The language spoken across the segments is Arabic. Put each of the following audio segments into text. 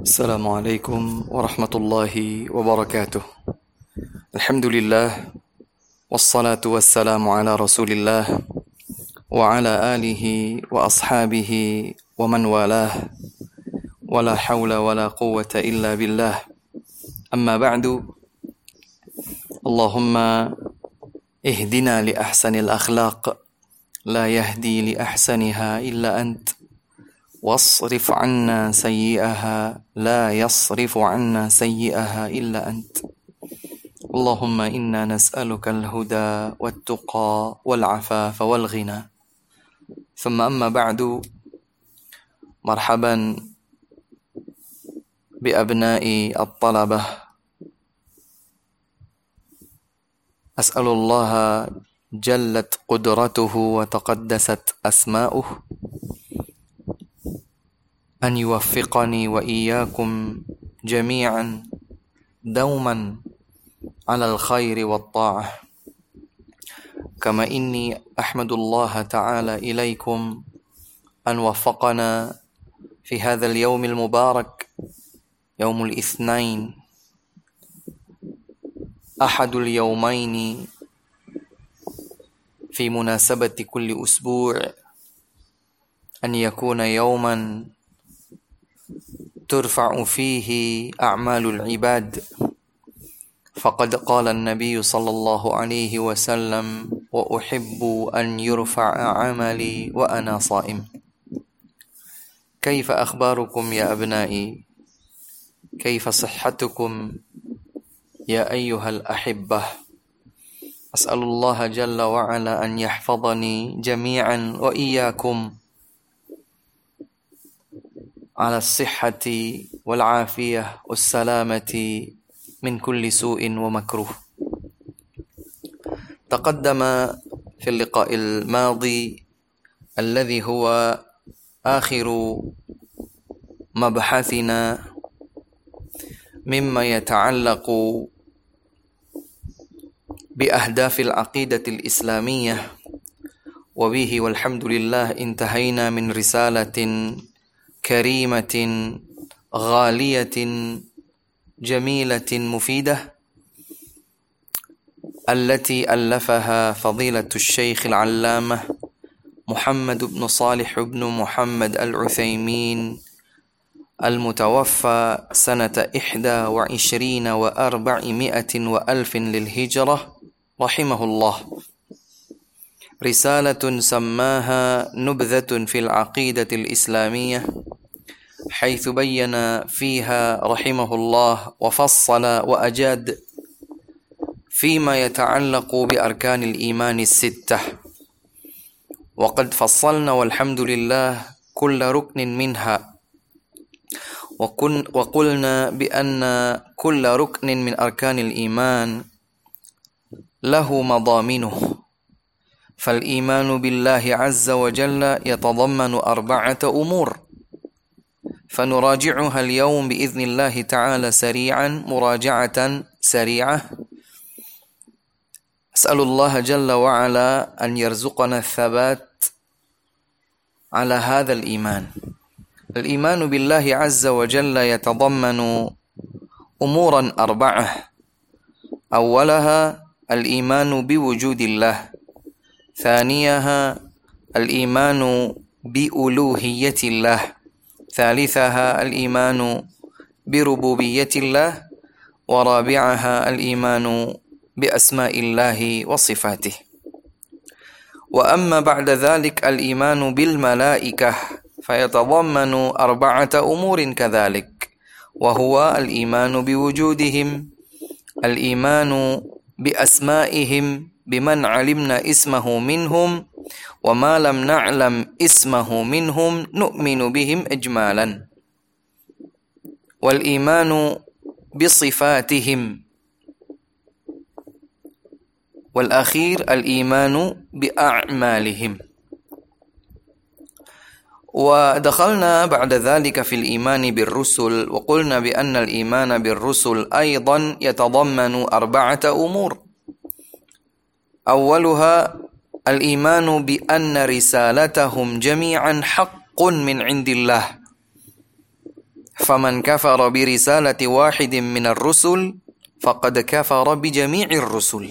السلام علیکم ورحمۃ اللہ وبرکاتہ الحمد للہ والصلاة والسلام على رسول اللہ وعلى آله وأصحابه ومن والاه. ولا حول ولا قوة إلا بالله. أما بعد اللهم اهدنا لأحسن الأخلاق. لا يهدي لأحسنها إلا أنت. واصرف عنا سيئها لا يصرف عنا سيئها إلا أنت. اللهم إنا نسألك الهدى والتقى والعفاف والغنى. ثم أما بعد مرحبا بأبناء الطلبة. أسأل الله جلت قدرته وتقدست أسماؤه. أن يوفقني وإياكم جميعا دوما على الخير والطاعة. كما إني أحمد الله تعالى إليكم أن وفقنا في هذا اليوم المبارك يوم الاثنين أحد اليومين في مناسبة كل أسبوع أن يكون يوما ترفع فيه أعمال العباد. فقد قال النبي صلى الله عليه وسلم وأحب أن يرفع عملي وأنا صائم. كيف أخباركم يا أبنائي؟ كيف صحتكم يا أيها الأحبة؟ أسأل الله جل وعلا أن يحفظني جميعا وإياكم. على الصحة والعافية والسلامة من كل سوء ومكروه. تقدم في اللقاء الماضي الذي هو آخر مبحثنا مما يتعلق بأهداف العقيدة الإسلامية. وبه والحمد لله انتهينا من رسالة كريمة غالية جميلة مفيدة التي ألفها فضيلة الشيخ العلامة محمد بن صالح بن محمد العثيمين المتوفى سنة إحدى وعشرين وأربعمائة وألف للهجرة رحمه الله. رسالت سماها نبذة في العقيدة الإسلامية حيث بين فيها رحمه الله وفصل وأجاد فيما يتعلق بأركان الإيمان الستة. وقد فصلنا والحمد لله كل ركن منها. وكن وقلنا بأن كل ركن من أركان الإيمان له مضامنه فالإيمان بالله عز وجل يتضمن أربعة أمور فنراجعها اليوم بإذن الله تعالى سريعا مراجعة سريعة أسأل الله جل وعلا أن يرزقنا الثبات على هذا الإيمان الإيمان بالله عز وجل يتضمن أمورا أربعة أولها الإيمان بوجود الله ثانيها الإيمان بألوهية الله ثالثها الإيمان بربوبية الله ورابعها الإيمان باسماء الله وصفاته واما بعد ذلك الإيمان بالملائكة فيتضمن أربعة أمور كذلك۔ وهو الإيمان بوجودهم الإيمان بأسمائهم۔ بمن علمنا اسمه منهم وما لم نعلم اسمه منهم نؤمن بهم اجمالا. والإيمان بصفاتهم. والأخير الإيمان بأعمالهم. ودخلنا بعد ذلك في الإيمان بالرسل وقلنا بأن الإيمان بالرسل أيضا يتضمن أربعة أمور. أولها الإيمان بأن رسالتهم جميعا حق من عند الله. فمن كفر برسالة واحد من الرسل فقد كفر بجميع الرسل.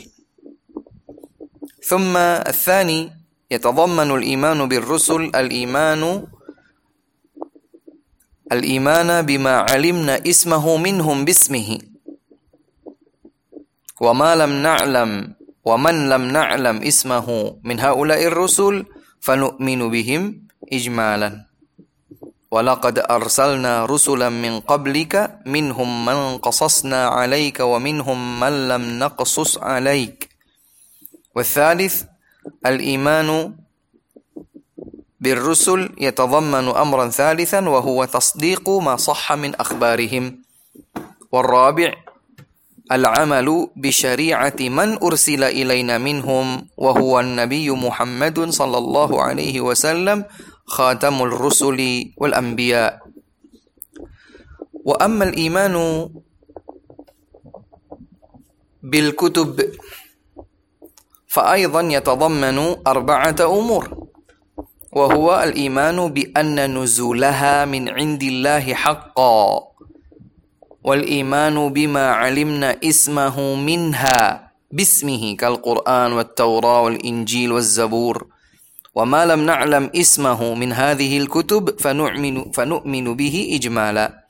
ثم الثاني يتضمن الإيمان بالرسل الإيمان الإيمان بما علمنا اسمه منهم باسمه. وما لم نعلم ومن لم نعلم اسمه من هؤلاء الرسل فنؤمن بهم إجمالا. ولقد أرسلنا رسلا من قبلك منهم من قصصنا عليك ومنهم من لم نقصص عليك. والثالث الإيمان بالرسل يتضمن أمرا ثالثا وهو تصديق ما صح من أخبارهم. والرابع العمل بشريعة من ارسل إلينا منهم وهو النبي محمد صلى الله عليه وسلم خاتم الرسل والأنبياء واما الإيمان بالكتب فأيضا يتضمن أربعة أمور. وهو الإيمان بأن نزولها من عند الله حقا. والایمان بما علمنا اسمه منها باسمه كالقرآن والتوراة والإنجيل والزبور. وما لم نعلم اسمه من هذه الكتب فنؤمن, فنؤمن به إجمالا.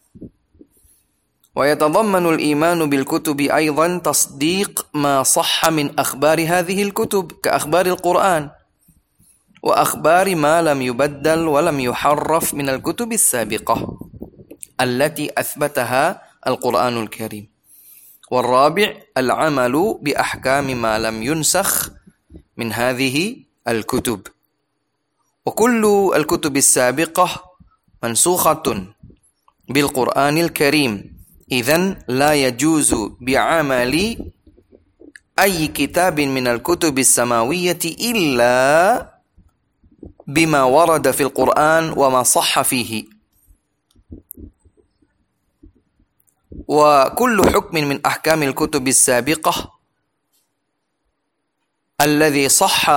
ويتضمن الإيمان بالكتب أيضا تصديق ما صح من أخبار هذه الكتب كأخبار القرآن وأخبار ما لم يبدل ولم يحرف من الكتب السابقة التي أثبتها القرآن الكريم. والرابع العمل بأحكام ما لم ينسخ من هذه الكتب. وكل الكتب السابقة منسوخة بالقرآن الكريم. إذن لا يجوز بعمل أي كتاب من الكتب السماوية إلا بما ورد في القرآن وما صح فيه. وكل حكم من أحكام الكتب السابقة الذي صح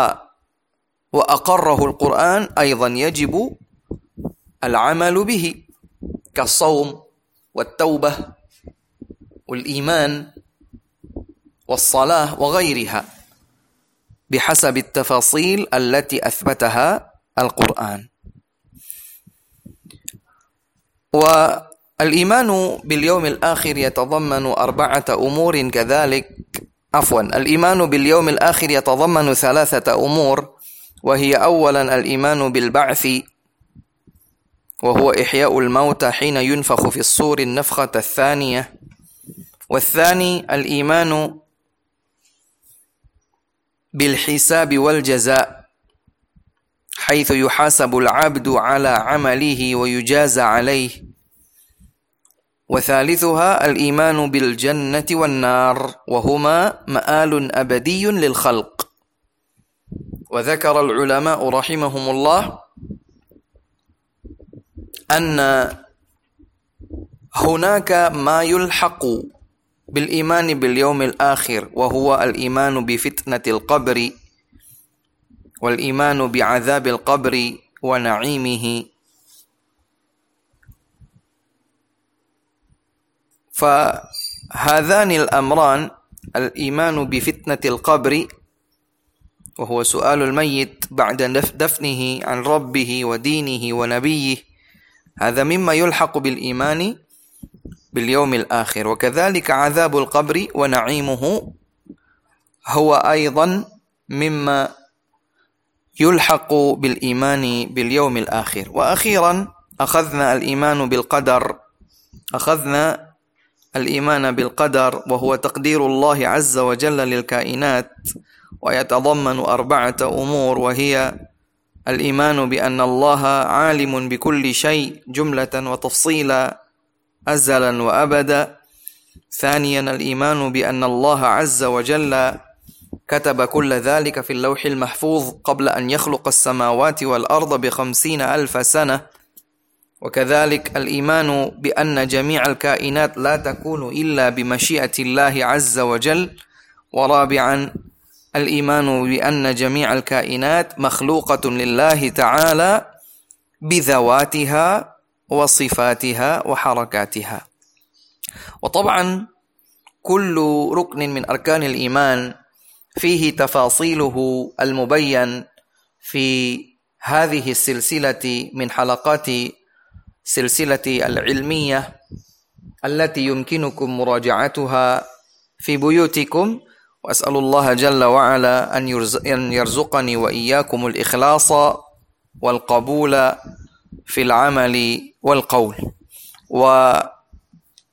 وأقره القرآن أيضا يجب العمل به كالصوم والتوبة والإيمان والصلاة وغيرها بحسب التفاصيل التي أثبتها القرآن. و الإيمان باليوم الآخر يتضمن أربعة أمور كذلك. عفوا الإيمان باليوم الآخر يتضمن ثلاثة أمور وهي أولا الإيمان بالبعث وهو إحياء الموتى حين ينفخ في الصور النفخة الثانية. والثاني الإيمان بالحساب والجزاء حيث يحاسب العبد على عمله ويجازى عليه. وثالثها الإيمان بالجنة والنار وهما مآل أبدي للخلق. وذكر العلماء رحمهم الله أن هناك ما يلحق بالإيمان باليوم الآخر وهو الإيمان بفتنة القبر والإيمان بعذاب القبر ونعيمه. فهذان الأمران الإيمان بفتنة القبر وهو سؤال الميت بعد دفنه عن ربه ودينه ونبيه. هذا مما يلحق بالإيمان باليوم الآخر. وكذلك عذاب القبر ونعيمه هو أيضا مما يلحق بالإيمان باليوم الآخر. وأخيرا أخذنا الإيمان بالقدر أخذنا الإيمان بالقدر وهو تقدير الله عز وجل للكائنات ويتضمن أربعة أمور وهي الإيمان بأن الله عالم بكل شيء جملة وتفصيلا أزلا وأبدا. ثانيا الإيمان بأن الله عز وجل كتب كل ذلك في اللوح المحفوظ قبل أن يخلق السماوات والأرض بخمسين ألف سنة. وكذلك الإيمان بأن جميع الكائنات لا تكون إلا بمشيئة الله عز وجل. ورابعا الإيمان بأن جميع الكائنات مخلوقة لله تعالى بذواتها وصفاتها وحركاتها. وطبعا كل ركن من أركان الإيمان فيه تفاصيله المبين في هذه السلسلة من حلقات سلسلتي العلمية التي يمكنكم مراجعتها في بيوتكم وأسأل الله جل وعلا أن يرزقني وإياكم الإخلاص والقبول في العمل والقول.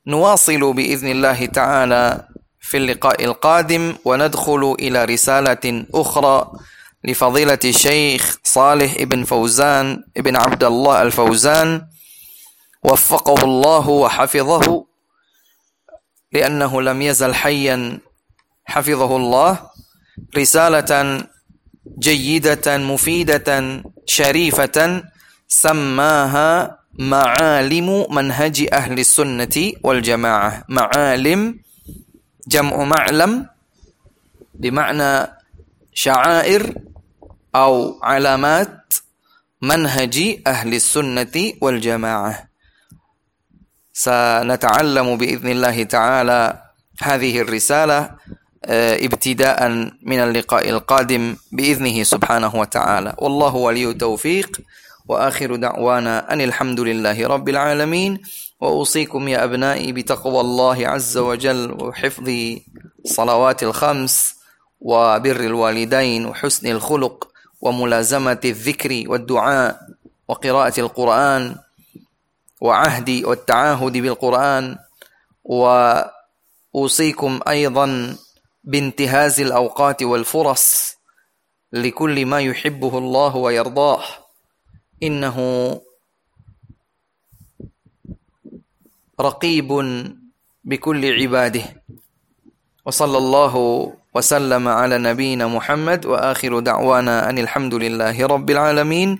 ونواصل بإذن الله تعالى في اللقاء القادم وندخل إلى رسالة أخرى لفضيلة الشيخ صالح ابن فوزان ابن عبد الله الفوزان وفقه الله وحفظه لأنه لم يزل حيا حفظه الله رسالة جيدة مفيدة شريفة سماها معالم منهج أهل السنة والجماعة. معالم جمع معلم بمعنى شعائر أو علامات منهج أهل السنة والجماعة. سنتعلم بإذن الله تعالى هذه الرسالة آه، ابتداء من اللقاء القادم بإذنه سبحانه وتعالى. والله ولي التوفيق وآخر دعوانا أن الحمد لله رب العالمين. وأوصيكم يا أبنائي بتقوى الله عز وجل وحفظ صلوات الخمس وبر الوالدين وحسن الخلق وملازمة الذكر والدعاء وقراءة القرآن وعهدي والتعاهد بالقرآن وأوصيكم أيضا بانتهاز الأوقات والفرص لكل ما يحبه الله ويرضاه. إنه رقيب بكل عباده. وصلى الله وسلم على نبينا محمد وآخر دعوانا أن الحمد لله رب العالمين.